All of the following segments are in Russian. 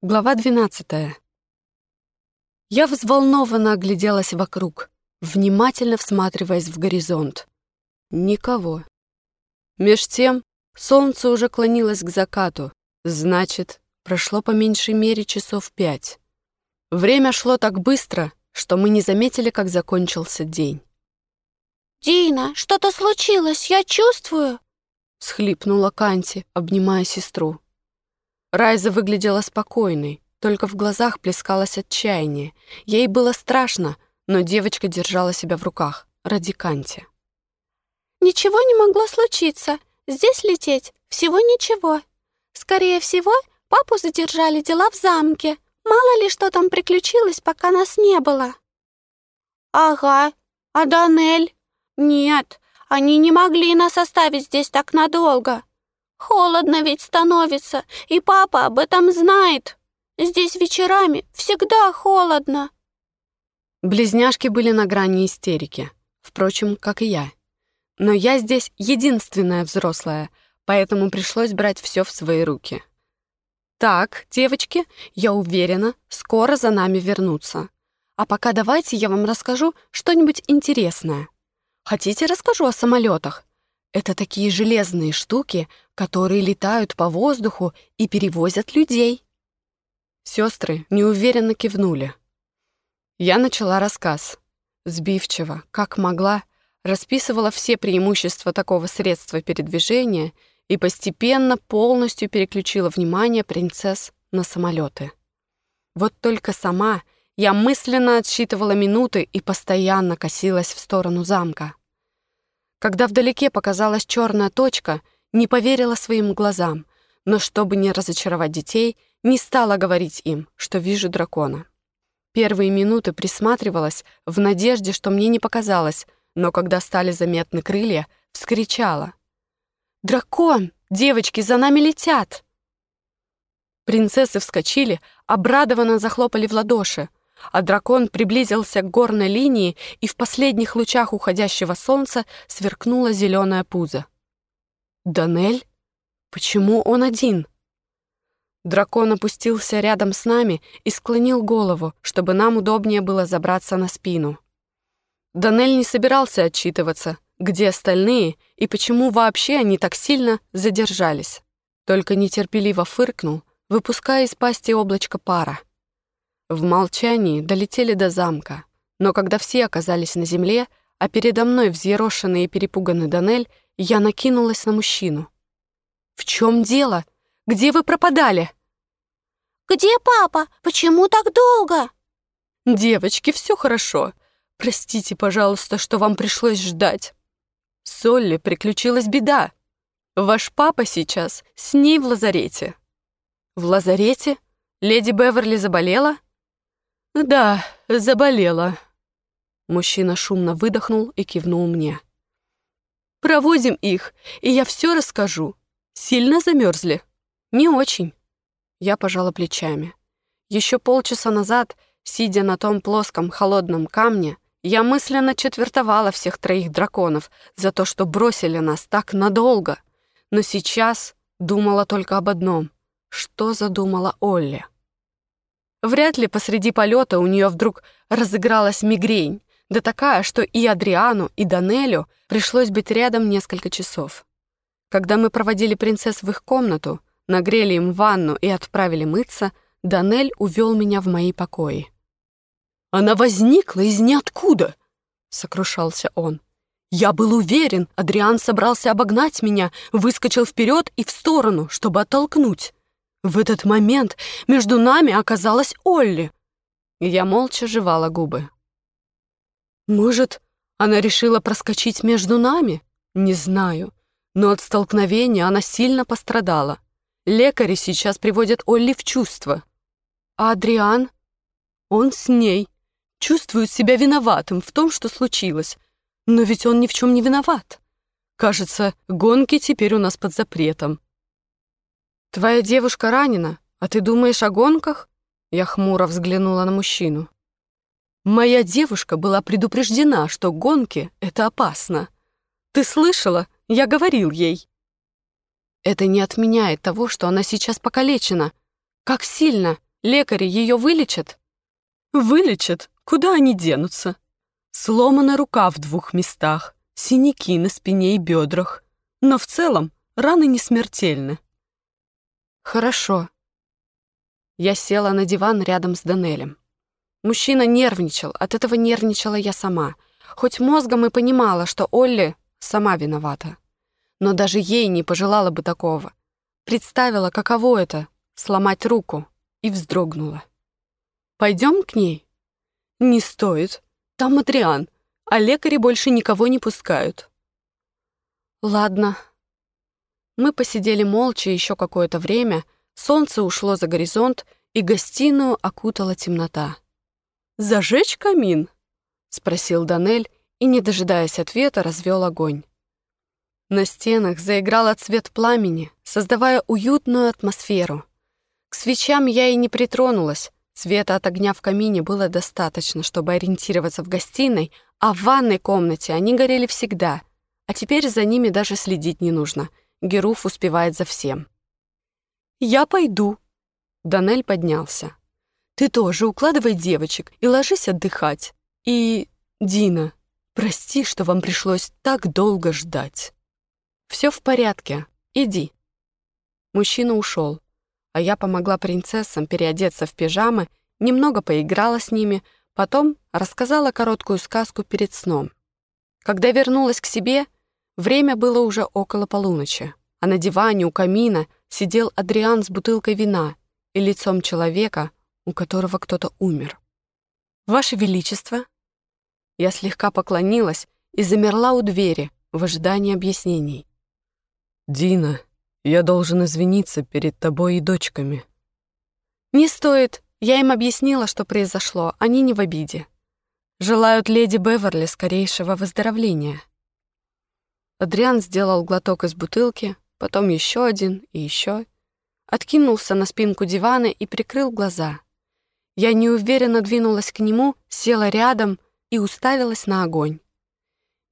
Глава 12. Я взволнованно огляделась вокруг, внимательно всматриваясь в горизонт. Никого. Меж тем солнце уже клонилось к закату, значит, прошло по меньшей мере часов пять. Время шло так быстро, что мы не заметили, как закончился день. «Дина, что-то случилось, я чувствую!» — всхлипнула Канти, обнимая сестру. Райза выглядела спокойной, только в глазах плескалось отчаяние. Ей было страшно, но девочка держала себя в руках ради Канти. «Ничего не могло случиться. Здесь лететь всего ничего. Скорее всего, папу задержали дела в замке. Мало ли что там приключилось, пока нас не было». «Ага, а Данель? Нет, они не могли нас оставить здесь так надолго. Холодно ведь становится, и папа об этом знает. Здесь вечерами всегда холодно. Близняшки были на грани истерики, впрочем, как и я. Но я здесь единственная взрослая, поэтому пришлось брать все в свои руки. Так, девочки, я уверена, скоро за нами вернутся. А пока давайте я вам расскажу что-нибудь интересное. Хотите, расскажу о самолетах? Это такие железные штуки, которые летают по воздуху и перевозят людей. Сестры неуверенно кивнули. Я начала рассказ. Сбивчиво, как могла, расписывала все преимущества такого средства передвижения и постепенно полностью переключила внимание принцесс на самолеты. Вот только сама я мысленно отсчитывала минуты и постоянно косилась в сторону замка. Когда вдалеке показалась черная точка, не поверила своим глазам, но чтобы не разочаровать детей, не стала говорить им, что вижу дракона. Первые минуты присматривалась в надежде, что мне не показалось, но когда стали заметны крылья, вскричала. «Дракон! Девочки, за нами летят!» Принцессы вскочили, обрадованно захлопали в ладоши а дракон приблизился к горной линии, и в последних лучах уходящего солнца сверкнула зеленая пузо. «Данель? Почему он один?» Дракон опустился рядом с нами и склонил голову, чтобы нам удобнее было забраться на спину. Данель не собирался отчитываться, где остальные и почему вообще они так сильно задержались. Только нетерпеливо фыркнул, выпуская из пасти облачко пара. В молчании долетели до замка, но когда все оказались на земле, а передо мной взъерошенный и перепуганный Данель, я накинулась на мужчину. «В чем дело? Где вы пропадали?» «Где папа? Почему так долго?» «Девочки, все хорошо. Простите, пожалуйста, что вам пришлось ждать. С Олли приключилась беда. Ваш папа сейчас с ней в лазарете». «В лазарете? Леди Беверли заболела?» «Да, заболела». Мужчина шумно выдохнул и кивнул мне. «Проводим их, и я все расскажу. Сильно замерзли?» «Не очень». Я пожала плечами. Еще полчаса назад, сидя на том плоском холодном камне, я мысленно четвертовала всех троих драконов за то, что бросили нас так надолго. Но сейчас думала только об одном. Что задумала Олли? Вряд ли посреди полета у нее вдруг разыгралась мигрень, да такая, что и Адриану, и Данелю пришлось быть рядом несколько часов. Когда мы проводили принцесс в их комнату, нагрели им ванну и отправили мыться, Данель увел меня в мои покои. «Она возникла из ниоткуда!» — сокрушался он. «Я был уверен, Адриан собрался обогнать меня, выскочил вперед и в сторону, чтобы оттолкнуть. В этот момент между нами оказалась Олли. Я молча жевала губы. Может, она решила проскочить между нами? Не знаю. Но от столкновения она сильно пострадала. Лекари сейчас приводят Олли в чувство. А Адриан? Он с ней. Чувствует себя виноватым в том, что случилось. Но ведь он ни в чем не виноват. Кажется, гонки теперь у нас под запретом. «Твоя девушка ранена, а ты думаешь о гонках?» Я хмуро взглянула на мужчину. «Моя девушка была предупреждена, что гонки — это опасно. Ты слышала? Я говорил ей». «Это не отменяет того, что она сейчас покалечена. Как сильно?» Лекари ее вылечат?» «Вылечат? Куда они денутся? Сломана рука в двух местах, синяки на спине и бедрах. Но в целом раны не смертельны». «Хорошо». Я села на диван рядом с Данелем. Мужчина нервничал, от этого нервничала я сама. Хоть мозгом и понимала, что Олли сама виновата. Но даже ей не пожелала бы такого. Представила, каково это — сломать руку, и вздрогнула. «Пойдем к ней?» «Не стоит. Там Адриан, а лекари больше никого не пускают». «Ладно». Мы посидели молча еще какое-то время, солнце ушло за горизонт, и гостиную окутала темнота. «Зажечь камин?» — спросил Данель и, не дожидаясь ответа, развел огонь. На стенах заиграл цвет пламени, создавая уютную атмосферу. К свечам я и не притронулась. Света от огня в камине было достаточно, чтобы ориентироваться в гостиной, а в ванной комнате они горели всегда. А теперь за ними даже следить не нужно. Геруф успевает за всем. «Я пойду». Данель поднялся. Ты тоже укладывай девочек и ложись отдыхать. И, Дина, прости, что вам пришлось так долго ждать. Все в порядке. Иди. Мужчина ушел, а я помогла принцессам переодеться в пижамы, немного поиграла с ними, потом рассказала короткую сказку перед сном. Когда вернулась к себе, время было уже около полуночи, а на диване у камина сидел Адриан с бутылкой вина и лицом человека, у которого кто-то умер. «Ваше Величество!» Я слегка поклонилась и замерла у двери в ожидании объяснений. «Дина, я должен извиниться перед тобой и дочками». «Не стоит. Я им объяснила, что произошло. Они не в обиде. Желают леди Беверли скорейшего выздоровления». Адриан сделал глоток из бутылки, потом еще один и еще. Откинулся на спинку дивана и прикрыл глаза. Я неуверенно двинулась к нему, села рядом и уставилась на огонь.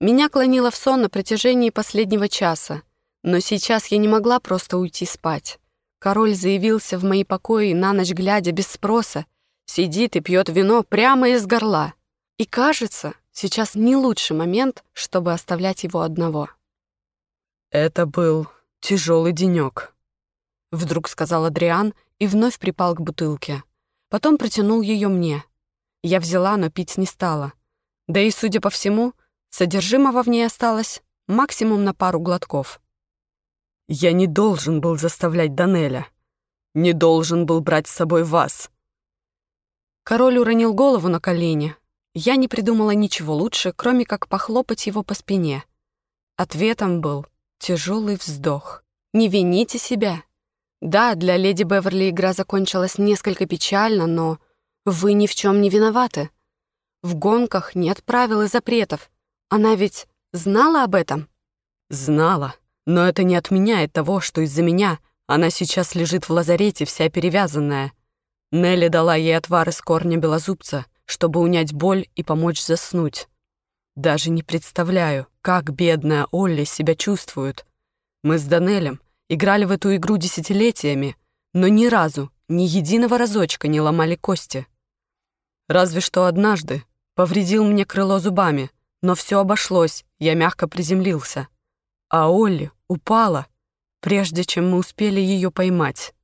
Меня клонило в сон на протяжении последнего часа, но сейчас я не могла просто уйти спать. Король заявился в мои покои на ночь глядя без спроса, сидит и пьет вино прямо из горла. И кажется, сейчас не лучший момент, чтобы оставлять его одного. «Это был тяжелый денек», — вдруг сказал Адриан и вновь припал к бутылке. Потом протянул ее мне. Я взяла, но пить не стала. Да и, судя по всему, содержимого в ней осталось максимум на пару глотков. Я не должен был заставлять Данеля. Не должен был брать с собой вас. Король уронил голову на колени. Я не придумала ничего лучше, кроме как похлопать его по спине. Ответом был тяжелый вздох. «Не вините себя. Да, для леди Беверли игра закончилась несколько печально, но вы ни в чем не виноваты. В гонках нет правил и запретов. Она ведь знала об этом? Знала, но это не отменяет того, что из-за меня она сейчас лежит в лазарете вся перевязанная. Нелли дала ей отвар из корня белозубца, чтобы унять боль и помочь заснуть. Даже не представляю, как бедная Олли себя чувствует. Мы с Данелем играли в эту игру десятилетиями, но ни разу, ни единого разочка не ломали кости. Разве что однажды повредил мне крыло зубами, но все обошлось, я мягко приземлился. А Олли упала, прежде чем мы успели ее поймать.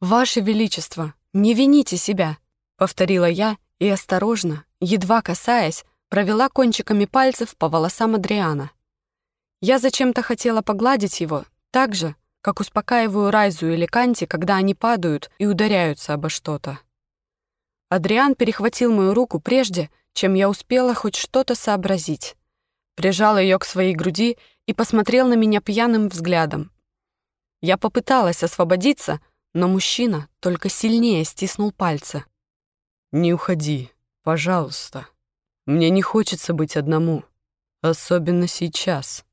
«Ваше Величество, не вините себя», — повторила я и осторожно, едва касаясь, провела кончиками пальцев по волосам Адриана. Я зачем-то хотела погладить его, так же, как успокаиваю Райзу или Канти, когда они падают и ударяются обо что-то. Адриан перехватил мою руку прежде, чем я успела хоть что-то сообразить. Прижал ее к своей груди и посмотрел на меня пьяным взглядом. Я попыталась освободиться, но мужчина только сильнее стиснул пальцы. «Не уходи, пожалуйста. Мне не хочется быть одному, особенно сейчас».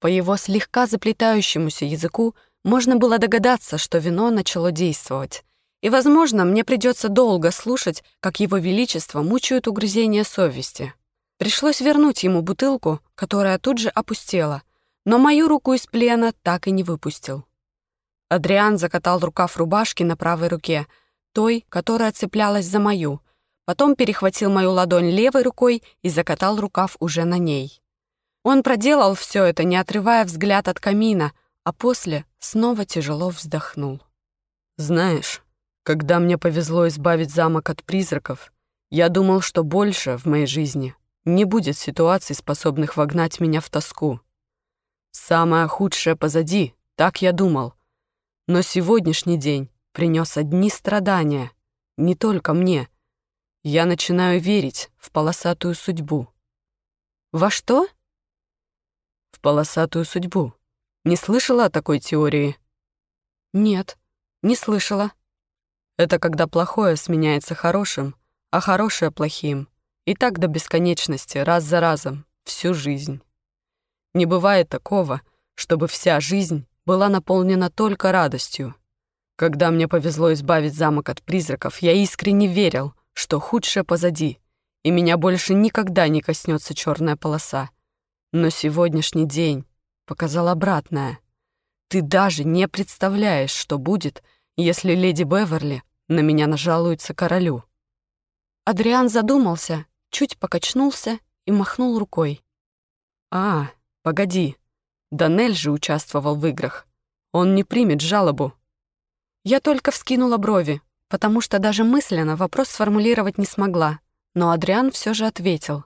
По его слегка заплетающемуся языку можно было догадаться, что вино начало действовать. И, возможно, мне придется долго слушать, как его величество мучают угрызения совести. Пришлось вернуть ему бутылку, которая тут же опустела, но мою руку из плена так и не выпустил. Адриан закатал рукав рубашки на правой руке, той, которая цеплялась за мою, потом перехватил мою ладонь левой рукой и закатал рукав уже на ней. Он проделал все это, не отрывая взгляд от камина, а после снова тяжело вздохнул. «Знаешь, когда мне повезло избавить замок от призраков, я думал, что больше в моей жизни не будет ситуаций, способных вогнать меня в тоску. Самое худшее позади, так я думал. Но сегодняшний день принес одни страдания, не только мне. Я начинаю верить в полосатую судьбу. Во что? В полосатую судьбу. Не слышала о такой теории? Нет, не слышала. Это когда плохое сменяется хорошим, а хорошее — плохим. И так до бесконечности, раз за разом, всю жизнь. Не бывает такого, чтобы вся жизнь была наполнена только радостью. Когда мне повезло избавить замок от призраков, я искренне верил, что худшее позади, и меня больше никогда не коснется черная полоса. Но сегодняшний день показал обратное. Ты даже не представляешь, что будет, если леди Беверли на меня нажалуется королю. Адриан задумался, чуть покачнулся и махнул рукой. «А, погоди, Данель же участвовал в играх. Он не примет жалобу». Я только вскинула брови, потому что даже мысленно вопрос сформулировать не смогла, но Адриан все же ответил.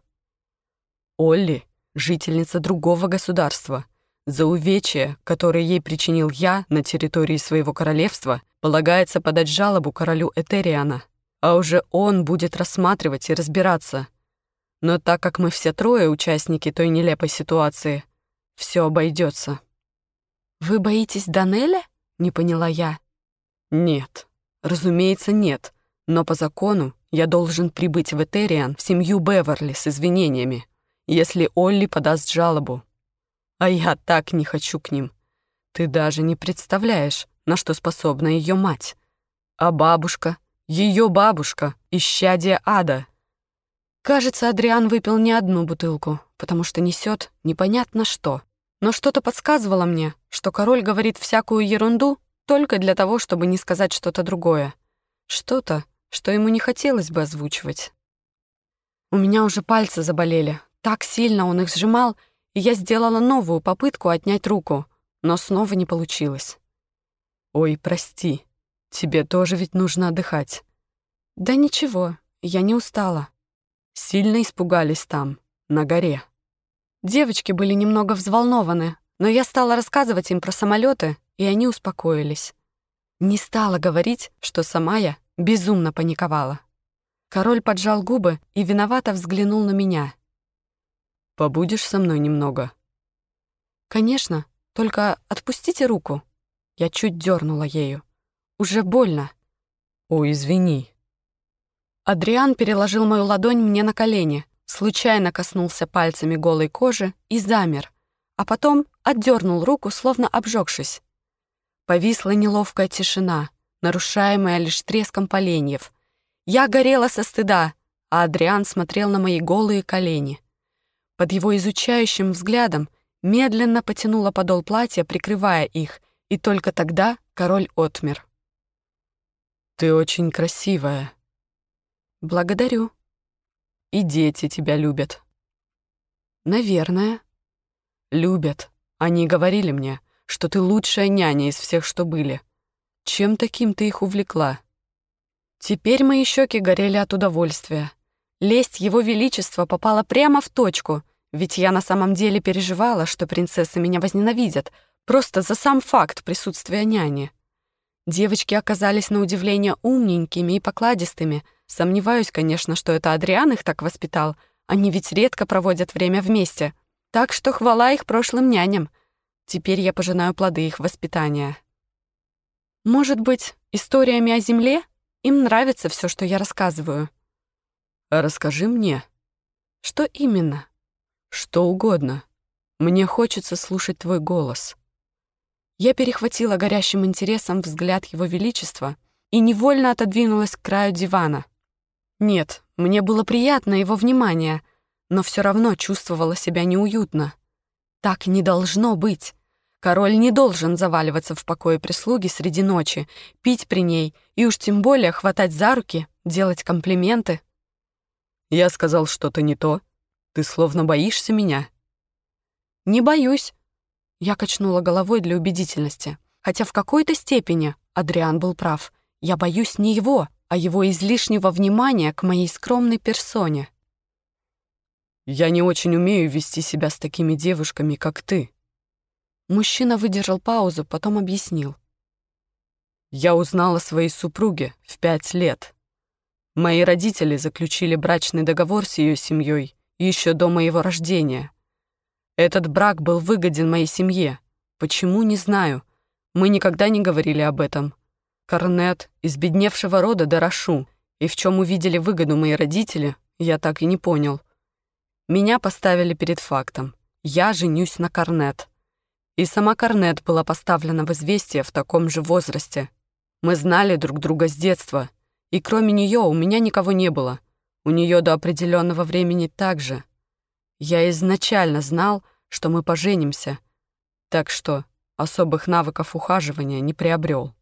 «Олли — жительница другого государства. За увечья, которые ей причинил я на территории своего королевства, полагается подать жалобу королю Этериана» а уже он будет рассматривать и разбираться. Но так как мы все трое участники той нелепой ситуации, все обойдется. «Вы боитесь Данеля?» — не поняла я. «Нет, разумеется, нет. Но по закону я должен прибыть в Этериан в семью Беверли с извинениями, если Олли подаст жалобу. А я так не хочу к ним. Ты даже не представляешь, на что способна ее мать. А бабушка ее бабушка, исчадие ада. Кажется, Адриан выпил не одну бутылку, потому что несет непонятно что. Но что-то подсказывало мне, что король говорит всякую ерунду только для того, чтобы не сказать что-то другое. Что-то, что ему не хотелось бы озвучивать. У меня уже пальцы заболели. Так сильно он их сжимал, и я сделала новую попытку отнять руку, но снова не получилось. «Ой, прости», Тебе тоже ведь нужно отдыхать. Да ничего, я не устала. Сильно испугались там, на горе. Девочки были немного взволнованы, но я стала рассказывать им про самолеты, и они успокоились. Не стала говорить, что сама я безумно паниковала. Король поджал губы и виновато взглянул на меня. «Побудешь со мной немного?» «Конечно, только отпустите руку». Я чуть дернула ею. Уже больно. О, извини. Адриан переложил мою ладонь мне на колени, случайно коснулся пальцами голой кожи и замер, а потом отдернул руку, словно обжегшись. Повисла неловкая тишина, нарушаемая лишь треском поленьев. Я горела со стыда, а Адриан смотрел на мои голые колени. Под его изучающим взглядом медленно потянула подол платья, прикрывая их, и только тогда король отмер. Ты очень красивая. Благодарю. И дети тебя любят. Наверное. Любят. Они говорили мне, что ты лучшая няня из всех, что были. Чем таким ты их увлекла? Теперь мои щеки горели от удовольствия. Лесть его величества попала прямо в точку, ведь я на самом деле переживала, что принцессы меня возненавидят, просто за сам факт присутствия няни. Девочки оказались на удивление умненькими и покладистыми. Сомневаюсь, конечно, что это Адриан их так воспитал. Они ведь редко проводят время вместе. Так что хвала их прошлым няням. Теперь я пожинаю плоды их воспитания. Может быть, историями о земле им нравится все, что я рассказываю. расскажи мне. Что именно? Что угодно. Мне хочется слушать твой голос. Я перехватила горящим интересом взгляд Его Величества и невольно отодвинулась к краю дивана. Нет, мне было приятно его внимание, но все равно чувствовала себя неуютно. Так не должно быть. Король не должен заваливаться в покое прислуги среди ночи, пить при ней и уж тем более хватать за руки, делать комплименты. Я сказал что-то не то. Ты словно боишься меня. Не боюсь. Я качнула головой для убедительности. Хотя в какой-то степени Адриан был прав. Я боюсь не его, а его излишнего внимания к моей скромной персоне. Я не очень умею вести себя с такими девушками, как ты. Мужчина выдержал паузу, потом объяснил. Я узнала своей супруге в пять лет. Мои родители заключили брачный договор с ее семьей еще до моего рождения. Этот брак был выгоден моей семье. Почему, не знаю. Мы никогда не говорили об этом. Корнет из бедневшего рода Дорошу, и в чем увидели выгоду мои родители, я так и не понял. Меня поставили перед фактом. Я женюсь на Корнет. И сама Корнет была поставлена в известие в таком же возрасте. Мы знали друг друга с детства — и кроме нее у меня никого не было. У нее до определенного времени также. Я изначально знал, что мы поженимся, так что особых навыков ухаживания не приобрел.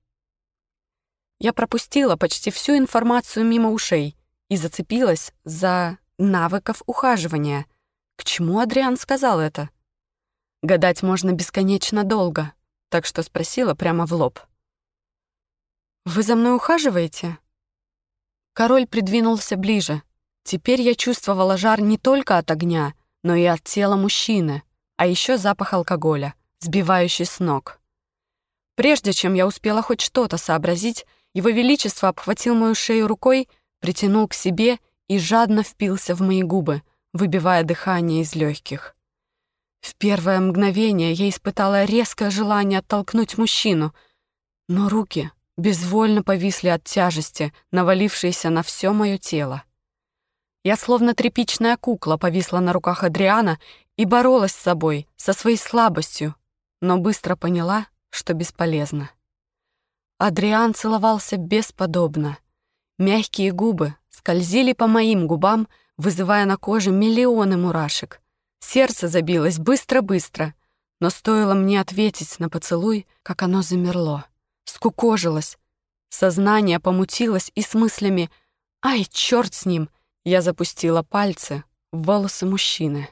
Я пропустила почти всю информацию мимо ушей и зацепилась за навыков ухаживания. К чему Адриан сказал это? Гадать можно бесконечно долго, так что спросила прямо в лоб. «Вы за мной ухаживаете?» Король придвинулся ближе. Теперь я чувствовала жар не только от огня, но и от тела мужчины, а еще запах алкоголя, сбивающий с ног. Прежде чем я успела хоть что-то сообразить, его Величество обхватил мою шею рукой, притянул к себе и жадно впился в мои губы, выбивая дыхание из легких. В первое мгновение я испытала резкое желание оттолкнуть мужчину, но руки безвольно повисли от тяжести, навалившейся на все мое тело. Я словно тряпичная кукла повисла на руках Адриана и боролась с собой, со своей слабостью, но быстро поняла, что бесполезно. Адриан целовался бесподобно. Мягкие губы скользили по моим губам, вызывая на коже миллионы мурашек. Сердце забилось быстро-быстро, но стоило мне ответить на поцелуй, как оно замерло скукожилась. Сознание помутилось и с мыслями «Ай, черт с ним!» я запустила пальцы в волосы мужчины.